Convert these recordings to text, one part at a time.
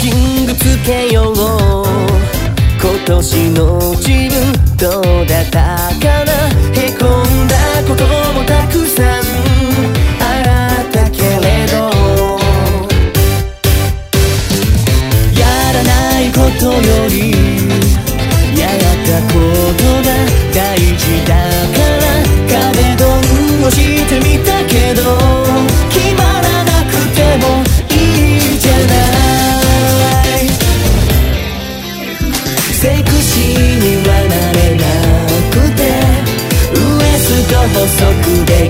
キングつけよう今年の自分どうだったかなへこんだこともたくさんあったけれど。やらないことより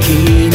keep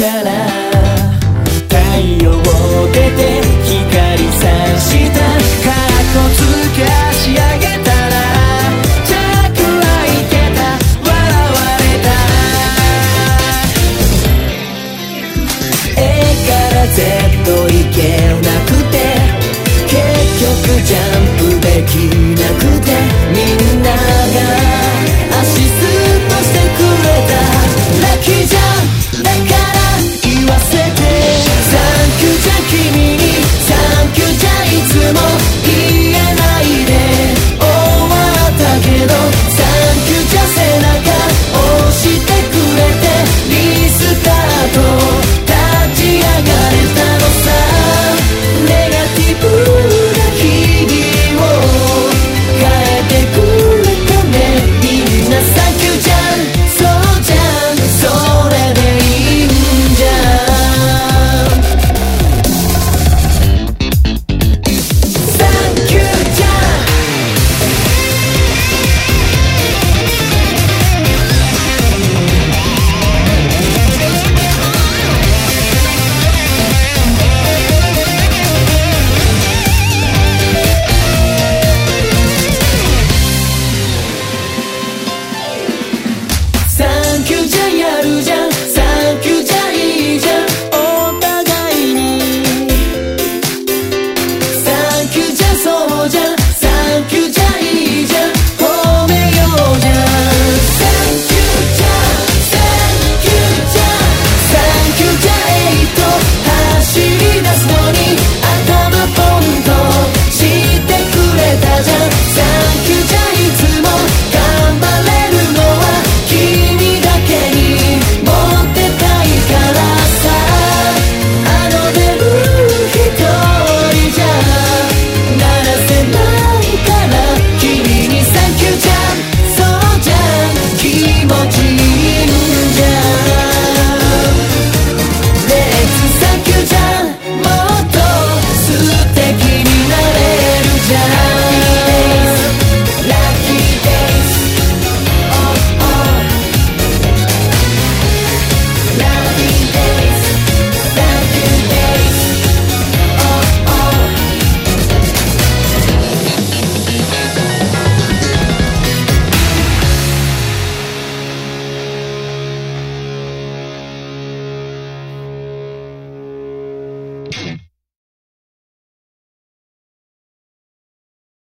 たら太陽を出て光さした。過去こつかし上げたらチはいけた。笑われた A から Z いけなくて結局じゃ